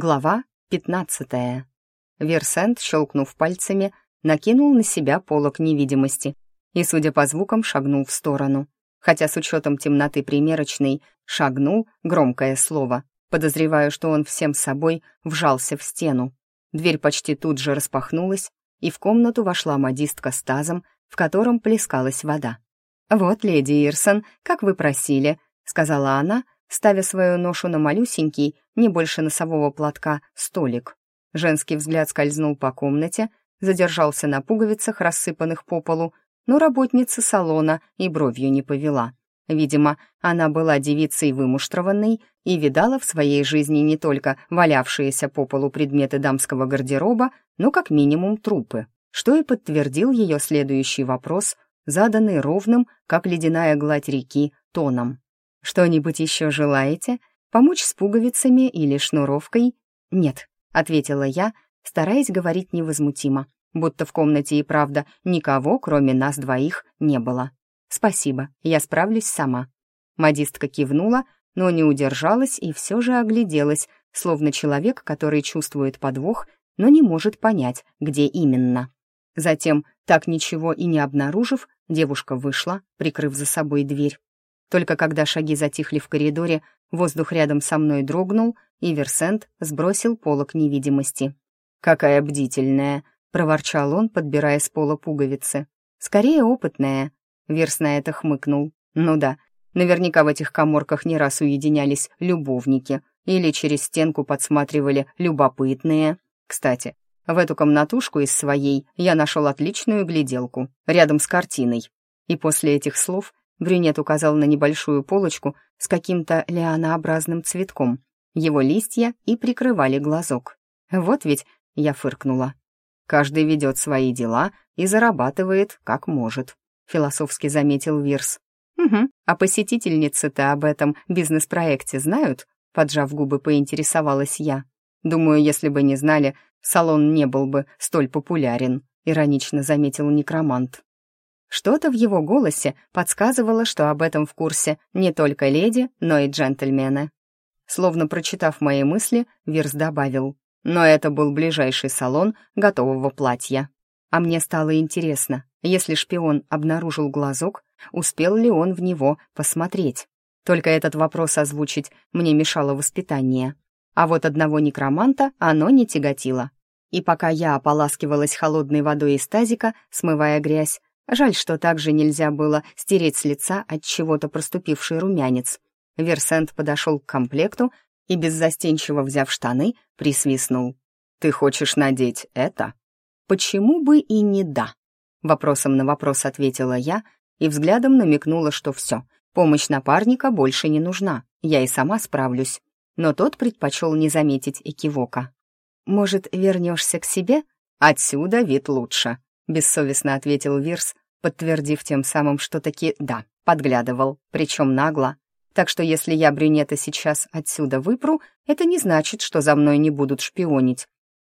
Глава 15. Версент, щелкнув пальцами, накинул на себя полог невидимости и, судя по звукам, шагнул в сторону. Хотя с учетом темноты примерочной «шагнул» — громкое слово. Подозреваю, что он всем собой вжался в стену. Дверь почти тут же распахнулась, и в комнату вошла модистка с тазом, в котором плескалась вода. «Вот, леди Ирсон, как вы просили», — сказала она, — ставя свою ношу на малюсенький, не больше носового платка, столик. Женский взгляд скользнул по комнате, задержался на пуговицах, рассыпанных по полу, но работница салона и бровью не повела. Видимо, она была девицей вымуштрованной и видала в своей жизни не только валявшиеся по полу предметы дамского гардероба, но как минимум трупы, что и подтвердил ее следующий вопрос, заданный ровным, как ледяная гладь реки, тоном. «Что-нибудь еще желаете? Помочь с пуговицами или шнуровкой?» «Нет», — ответила я, стараясь говорить невозмутимо, будто в комнате и правда никого, кроме нас двоих, не было. «Спасибо, я справлюсь сама». Модистка кивнула, но не удержалась и все же огляделась, словно человек, который чувствует подвох, но не может понять, где именно. Затем, так ничего и не обнаружив, девушка вышла, прикрыв за собой дверь. Только когда шаги затихли в коридоре, воздух рядом со мной дрогнул, и Версент сбросил полок невидимости. «Какая бдительная!» — проворчал он, подбирая с пола пуговицы. «Скорее опытная!» — Верс на это хмыкнул. «Ну да, наверняка в этих коморках не раз уединялись любовники или через стенку подсматривали любопытные. Кстати, в эту комнатушку из своей я нашел отличную гляделку, рядом с картиной. И после этих слов Брюнет указал на небольшую полочку с каким-то лианообразным цветком. Его листья и прикрывали глазок. Вот ведь я фыркнула. «Каждый ведет свои дела и зарабатывает, как может», — философски заметил Вирс. «Угу, а посетительницы-то об этом бизнес-проекте знают?» Поджав губы, поинтересовалась я. «Думаю, если бы не знали, салон не был бы столь популярен», — иронично заметил некромант. Что-то в его голосе подсказывало, что об этом в курсе не только леди, но и джентльмены. Словно прочитав мои мысли, Вирс добавил, но это был ближайший салон готового платья. А мне стало интересно, если шпион обнаружил глазок, успел ли он в него посмотреть. Только этот вопрос озвучить мне мешало воспитание. А вот одного некроманта оно не тяготило. И пока я ополаскивалась холодной водой из тазика, смывая грязь, Жаль, что также нельзя было стереть с лица от чего-то проступивший румянец. Версент подошел к комплекту и, беззастенчиво взяв штаны, присвистнул. «Ты хочешь надеть это?» «Почему бы и не да?» Вопросом на вопрос ответила я и взглядом намекнула, что все, помощь напарника больше не нужна, я и сама справлюсь. Но тот предпочел не заметить экивока. «Может, вернешься к себе? Отсюда вид лучше», бессовестно ответил Вирс, подтвердив тем самым, что таки да, подглядывал, причем нагло. Так что если я брюнета сейчас отсюда выпру, это не значит, что за мной не будут шпионить.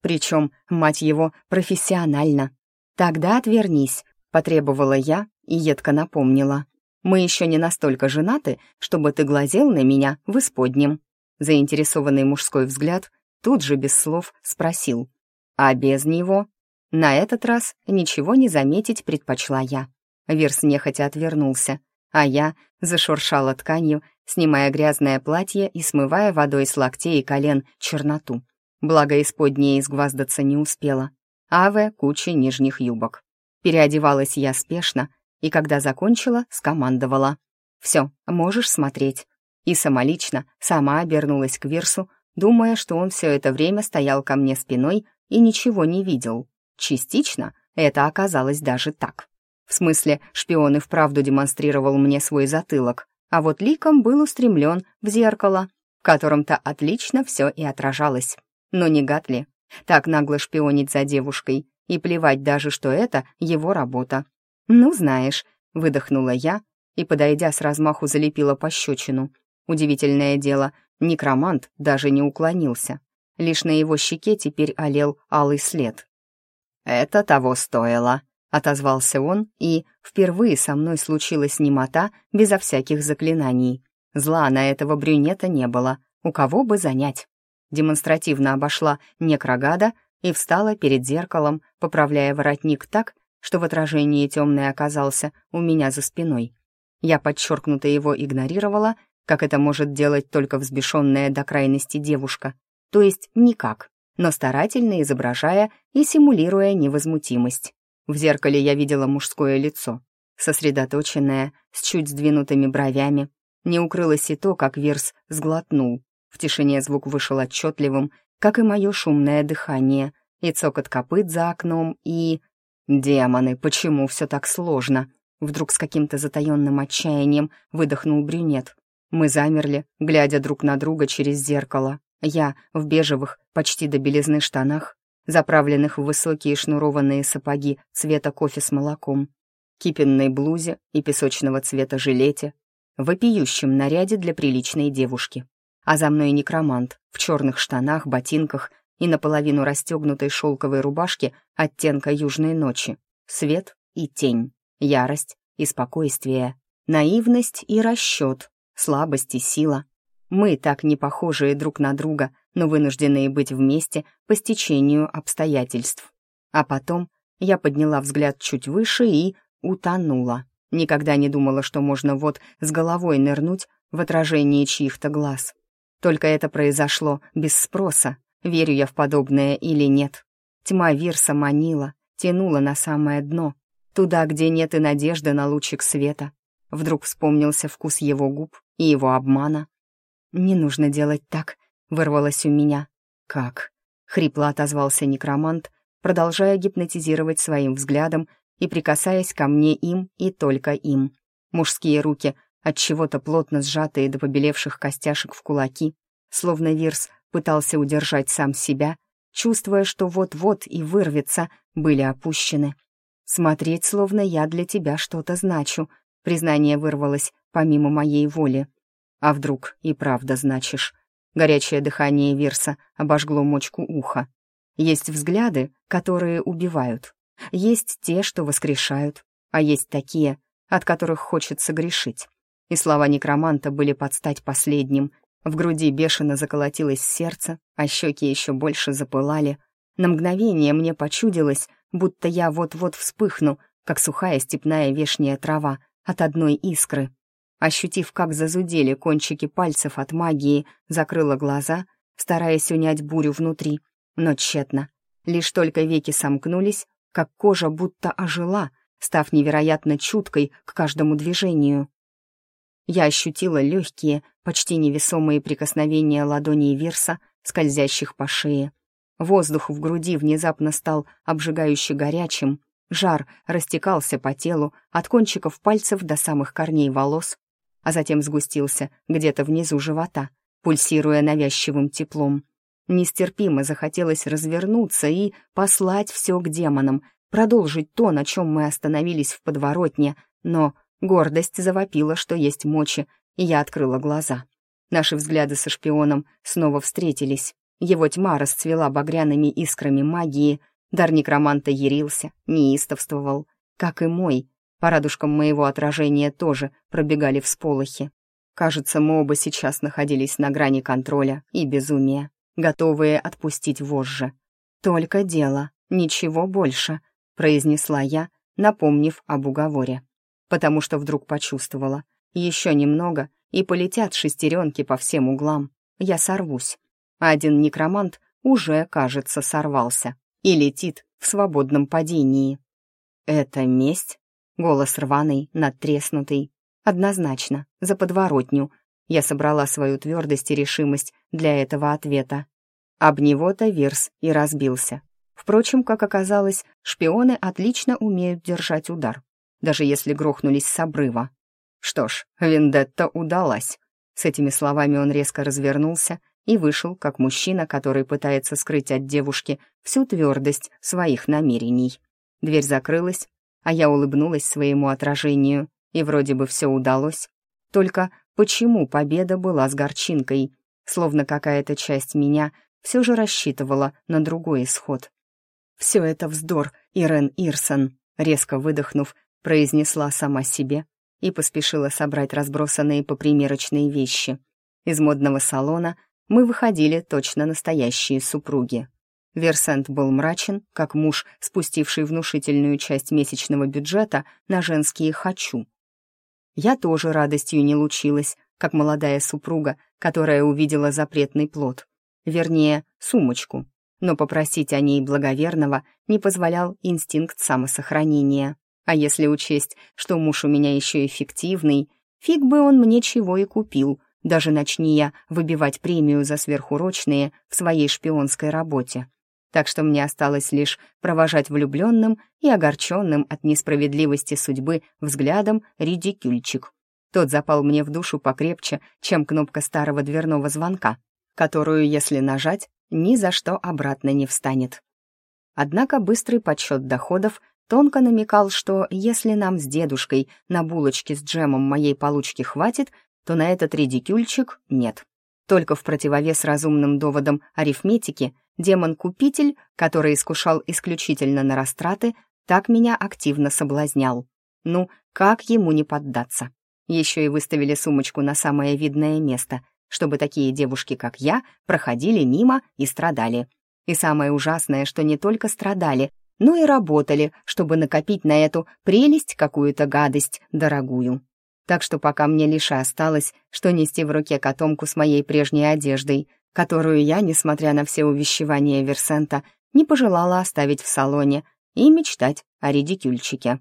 Причем, мать его, профессионально. Тогда отвернись, потребовала я и едко напомнила. Мы еще не настолько женаты, чтобы ты глазел на меня в исподнем. Заинтересованный мужской взгляд тут же без слов спросил. А без него на этот раз ничего не заметить предпочла я. Вирс нехотя отвернулся, а я зашуршала тканью, снимая грязное платье и смывая водой с локтей и колен черноту. Благо, исподнее изгваздаться не успела. Аве — куча нижних юбок. Переодевалась я спешно, и когда закончила, скомандовала. «Все, можешь смотреть». И самолично сама обернулась к Вирсу, думая, что он все это время стоял ко мне спиной и ничего не видел. Частично это оказалось даже так. В смысле, шпион и вправду демонстрировал мне свой затылок, а вот ликом был устремлен в зеркало, в котором-то отлично все и отражалось. Но не гад ли? Так нагло шпионить за девушкой и плевать даже, что это его работа. «Ну, знаешь», — выдохнула я и, подойдя с размаху, залепила пощечину. Удивительное дело, некромант даже не уклонился. Лишь на его щеке теперь олел алый след. «Это того стоило», — отозвался он, и впервые со мной случилась немота безо всяких заклинаний. Зла на этого брюнета не было, у кого бы занять. демонстративно обошла некрогада и встала перед зеркалом, поправляя воротник так, что в отражении темный оказался у меня за спиной. Я подчеркнуто его игнорировала, как это может делать только взбешенная до крайности девушка, то есть никак, но старательно изображая и симулируя невозмутимость. В зеркале я видела мужское лицо, сосредоточенное, с чуть сдвинутыми бровями. Не укрылось и то, как Вирс сглотнул. В тишине звук вышел отчетливым, как и мое шумное дыхание, и цокот копыт за окном, и... «Демоны, почему все так сложно?» Вдруг с каким-то затаенным отчаянием выдохнул брюнет. Мы замерли, глядя друг на друга через зеркало. Я в бежевых, почти до белизны штанах, заправленных в высокие шнурованные сапоги цвета кофе с молоком, кипенной блузе и песочного цвета жилете, вопиющем наряде для приличной девушки. А за мной некромант в черных штанах, ботинках и наполовину расстегнутой шелковой рубашке оттенка южной ночи. Свет и тень, ярость и спокойствие, наивность и расчет, слабость и сила. Мы так не похожие друг на друга, но вынужденные быть вместе по стечению обстоятельств. А потом я подняла взгляд чуть выше и утонула. Никогда не думала, что можно вот с головой нырнуть в отражении чьих-то глаз. Только это произошло без спроса, верю я в подобное или нет. Тьма Вирса манила, тянула на самое дно, туда, где нет и надежды на лучик света. Вдруг вспомнился вкус его губ и его обмана. «Не нужно делать так», — вырвалось у меня. «Как?» — хрипло отозвался некромант, продолжая гипнотизировать своим взглядом и прикасаясь ко мне им и только им. Мужские руки, от чего-то плотно сжатые до побелевших костяшек в кулаки, словно Вирс пытался удержать сам себя, чувствуя, что вот-вот и вырвется, были опущены. «Смотреть, словно я для тебя что-то значу», признание вырвалось помимо моей воли. «А вдруг и правда значишь?» Горячее дыхание Вирса обожгло мочку уха. Есть взгляды, которые убивают. Есть те, что воскрешают, а есть такие, от которых хочется грешить. И слова некроманта были под стать последним. В груди бешено заколотилось сердце, а щеки еще больше запылали. На мгновение мне почудилось, будто я вот-вот вспыхну, как сухая степная вешняя трава от одной искры. Ощутив, как зазудели кончики пальцев от магии, закрыла глаза, стараясь унять бурю внутри, но тщетно. Лишь только веки сомкнулись, как кожа будто ожила, став невероятно чуткой к каждому движению. Я ощутила легкие, почти невесомые прикосновения ладоней Вирса, скользящих по шее. Воздух в груди внезапно стал обжигающе горячим, жар растекался по телу от кончиков пальцев до самых корней волос, а затем сгустился где-то внизу живота, пульсируя навязчивым теплом. Нестерпимо захотелось развернуться и послать все к демонам, продолжить то, на чем мы остановились в подворотне, но гордость завопила, что есть мочи, и я открыла глаза. Наши взгляды со шпионом снова встретились. Его тьма расцвела багряными искрами магии, дар некроманта ярился, неистовствовал, как и мой. По радужкам моего отражения тоже пробегали всполохи. Кажется, мы оба сейчас находились на грани контроля и безумия готовые отпустить вожжи. «Только дело, ничего больше», — произнесла я, напомнив об уговоре. Потому что вдруг почувствовала. Еще немного, и полетят шестеренки по всем углам. Я сорвусь. Один некромант уже, кажется, сорвался и летит в свободном падении. «Это месть?» — голос рваный, надтреснутый. «Однозначно, за подворотню», я собрала свою твердость и решимость для этого ответа. Об него-то Вирс и разбился. Впрочем, как оказалось, шпионы отлично умеют держать удар, даже если грохнулись с обрыва. Что ж, вендетта удалась. С этими словами он резко развернулся и вышел, как мужчина, который пытается скрыть от девушки всю твердость своих намерений. Дверь закрылась, а я улыбнулась своему отражению, и вроде бы все удалось. Только почему победа была с горчинкой, словно какая-то часть меня все же рассчитывала на другой исход. «Все это вздор, Ирен Ирсон», резко выдохнув, произнесла сама себе и поспешила собрать разбросанные по примерочной вещи. Из модного салона мы выходили точно настоящие супруги. Версент был мрачен, как муж, спустивший внушительную часть месячного бюджета на женские «хочу». Я тоже радостью не лучилась, как молодая супруга, которая увидела запретный плод. Вернее, сумочку. Но попросить о ней благоверного не позволял инстинкт самосохранения. А если учесть, что муж у меня еще эффективный, фиг бы он мне чего и купил, даже начни я выбивать премию за сверхурочные в своей шпионской работе так что мне осталось лишь провожать влюбленным и огорченным от несправедливости судьбы взглядом редикюльчик. Тот запал мне в душу покрепче, чем кнопка старого дверного звонка, которую, если нажать, ни за что обратно не встанет. Однако быстрый подсчет доходов тонко намекал, что если нам с дедушкой на булочке с джемом моей получки хватит, то на этот редикюльчик нет. Только в противовес разумным доводам арифметики демон-купитель, который искушал исключительно на растраты, так меня активно соблазнял. Ну, как ему не поддаться? Еще и выставили сумочку на самое видное место, чтобы такие девушки, как я, проходили мимо и страдали. И самое ужасное, что не только страдали, но и работали, чтобы накопить на эту прелесть какую-то гадость дорогую. Так что пока мне лишь осталось, что нести в руке котомку с моей прежней одеждой, которую я, несмотря на все увещевания Версента, не пожелала оставить в салоне и мечтать о редикюльчике.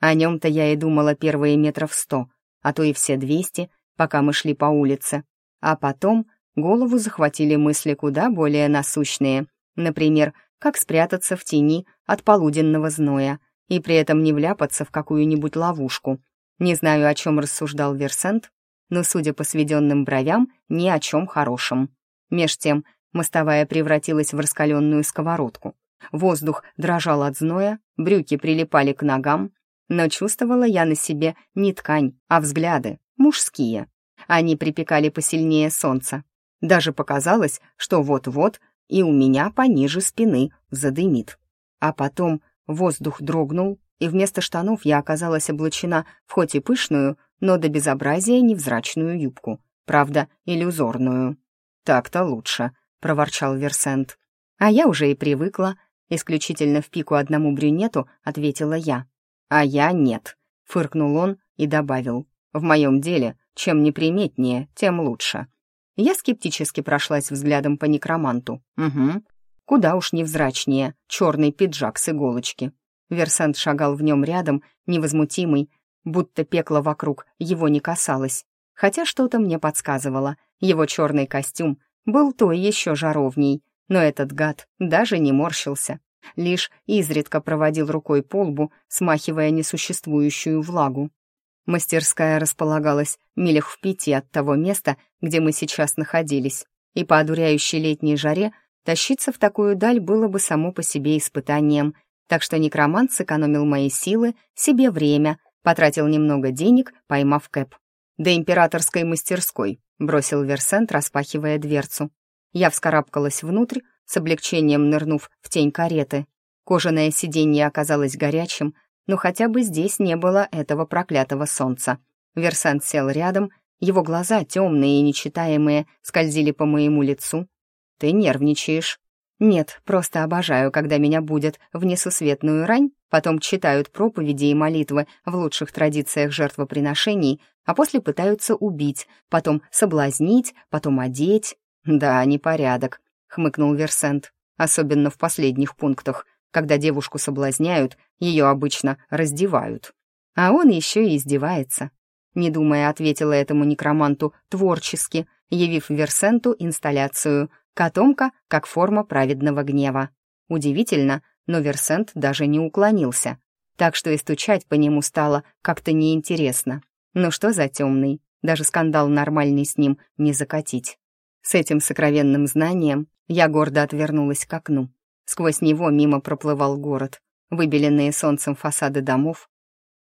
О нем-то я и думала первые метров сто, а то и все двести, пока мы шли по улице. А потом голову захватили мысли куда более насущные. Например, как спрятаться в тени от полуденного зноя и при этом не вляпаться в какую-нибудь ловушку. Не знаю, о чем рассуждал Версент, но, судя по сведенным бровям, ни о чем хорошем. Меж тем мостовая превратилась в раскаленную сковородку. Воздух дрожал от зноя, брюки прилипали к ногам, но чувствовала я на себе не ткань, а взгляды, мужские. Они припекали посильнее солнца. Даже показалось, что вот-вот и у меня пониже спины задымит. А потом воздух дрогнул, и вместо штанов я оказалась облачена в хоть и пышную, но до безобразия невзрачную юбку, правда, иллюзорную. «Так-то лучше», — проворчал Версент. «А я уже и привыкла», — исключительно в пику одному брюнету ответила я. «А я нет», — фыркнул он и добавил. «В моем деле, чем неприметнее, тем лучше». Я скептически прошлась взглядом по некроманту. «Угу. Куда уж невзрачнее, черный пиджак с иголочки». Версент шагал в нем рядом, невозмутимый, будто пекло вокруг его не касалось. Хотя что-то мне подсказывало — его черный костюм был той еще жаровней, но этот гад даже не морщился, лишь изредка проводил рукой по лбу, смахивая несуществующую влагу. Мастерская располагалась милях в пяти от того места, где мы сейчас находились, и по одуряющей летней жаре тащиться в такую даль было бы само по себе испытанием, так что некромант сэкономил мои силы, себе время, потратил немного денег, поймав кэп. До императорской мастерской, бросил Версент, распахивая дверцу. Я вскарабкалась внутрь, с облегчением нырнув в тень кареты. Кожаное сиденье оказалось горячим, но хотя бы здесь не было этого проклятого солнца. Версент сел рядом, его глаза, темные и нечитаемые, скользили по моему лицу. «Ты нервничаешь». «Нет, просто обожаю, когда меня будет в несусветную рань, потом читают проповеди и молитвы в лучших традициях жертвоприношений, а после пытаются убить, потом соблазнить, потом одеть. Да, непорядок, хмыкнул Версент, особенно в последних пунктах, когда девушку соблазняют, ее обычно раздевают. А он еще и издевается. Не думая, ответила этому некроманту творчески, явив Версенту инсталляцию «Котомка как форма праведного гнева». Удивительно, но Версент даже не уклонился, так что и стучать по нему стало как-то неинтересно. Ну что за темный? Даже скандал нормальный с ним не закатить. С этим сокровенным знанием я гордо отвернулась к окну. Сквозь него мимо проплывал город, выбеленные солнцем фасады домов,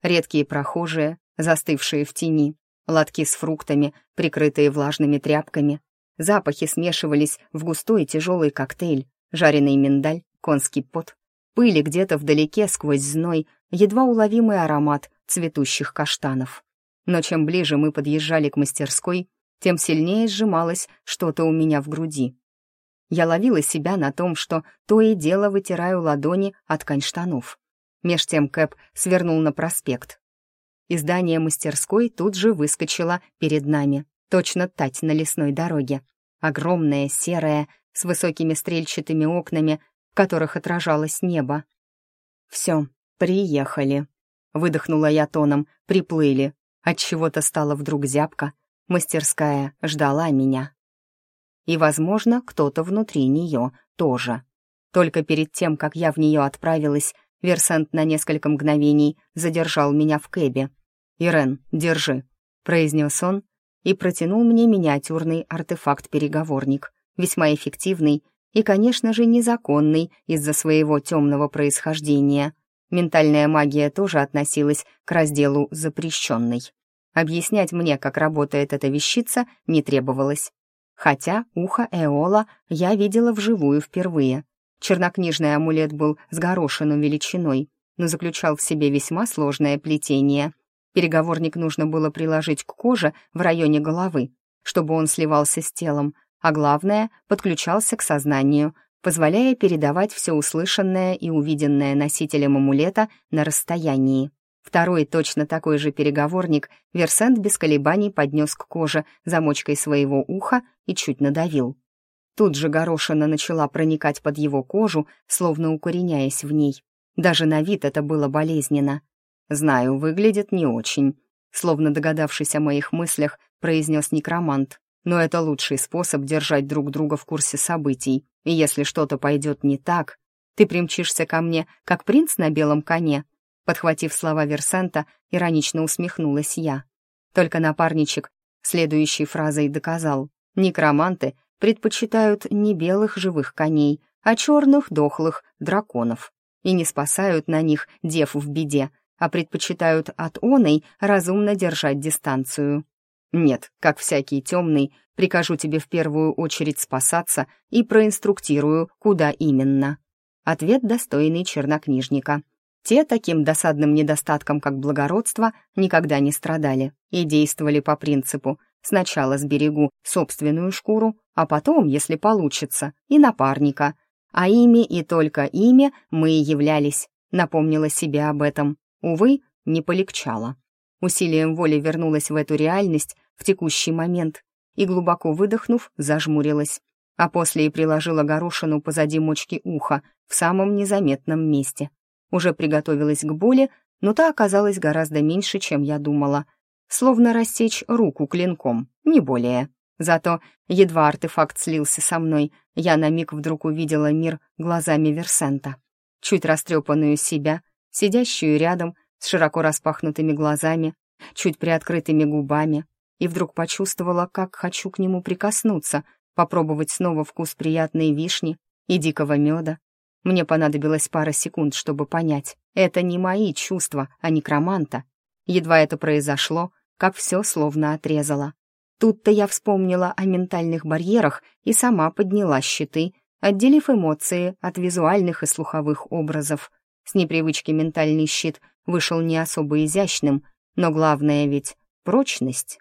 редкие прохожие, застывшие в тени, лотки с фруктами, прикрытые влажными тряпками. Запахи смешивались в густой тяжелый коктейль, жареный миндаль, конский пот, пыли где-то вдалеке сквозь зной, едва уловимый аромат цветущих каштанов. Но чем ближе мы подъезжали к мастерской, тем сильнее сжималось что-то у меня в груди. Я ловила себя на том, что то и дело вытираю ладони от ткань штанов. Меж тем Кэп свернул на проспект. Издание мастерской тут же выскочило перед нами, точно тать на лесной дороге. Огромное, серое, с высокими стрельчатыми окнами, в которых отражалось небо. «Все, приехали», — выдохнула я тоном, приплыли. От чего то стало вдруг зябко. Мастерская ждала меня. И, возможно, кто-то внутри нее тоже. Только перед тем, как я в нее отправилась, Версент на несколько мгновений задержал меня в кэбе. «Ирен, держи», — произнес он и протянул мне миниатюрный артефакт-переговорник, весьма эффективный и, конечно же, незаконный из-за своего темного происхождения. Ментальная магия тоже относилась к разделу «запрещенный». Объяснять мне, как работает эта вещица, не требовалось. Хотя ухо Эола я видела вживую впервые. Чернокнижный амулет был с горошину величиной, но заключал в себе весьма сложное плетение. Переговорник нужно было приложить к коже в районе головы, чтобы он сливался с телом, а главное, подключался к сознанию, позволяя передавать все услышанное и увиденное носителем амулета на расстоянии. Второй, точно такой же переговорник, Версент без колебаний поднес к коже замочкой своего уха и чуть надавил. Тут же горошина начала проникать под его кожу, словно укореняясь в ней. Даже на вид это было болезненно. «Знаю, выглядит не очень», словно догадавшись о моих мыслях, произнес некромант. «Но это лучший способ держать друг друга в курсе событий. И если что-то пойдет не так, ты примчишься ко мне, как принц на белом коне». Подхватив слова Версента, иронично усмехнулась я. Только напарничек следующей фразой доказал. Некроманты предпочитают не белых живых коней, а черных дохлых драконов. И не спасают на них дев в беде, а предпочитают от оной разумно держать дистанцию. Нет, как всякий темный, прикажу тебе в первую очередь спасаться и проинструктирую, куда именно. Ответ достойный чернокнижника. Те таким досадным недостатком, как благородство, никогда не страдали и действовали по принципу «сначала сберегу собственную шкуру, а потом, если получится, и напарника. А ими и только ими мы и являлись, напомнила себе об этом. Увы, не полегчало. Усилием воли вернулась в эту реальность в текущий момент и, глубоко выдохнув, зажмурилась, а после и приложила горошину позади мочки уха в самом незаметном месте. Уже приготовилась к боли, но та оказалась гораздо меньше, чем я думала. Словно рассечь руку клинком, не более. Зато едва артефакт слился со мной, я на миг вдруг увидела мир глазами Версента. Чуть растрепанную себя, сидящую рядом с широко распахнутыми глазами, чуть приоткрытыми губами, и вдруг почувствовала, как хочу к нему прикоснуться, попробовать снова вкус приятной вишни и дикого меда. Мне понадобилось пара секунд, чтобы понять, это не мои чувства, а некроманта. Едва это произошло, как все словно отрезало. Тут-то я вспомнила о ментальных барьерах и сама подняла щиты, отделив эмоции от визуальных и слуховых образов. С непривычки ментальный щит вышел не особо изящным, но главное ведь прочность.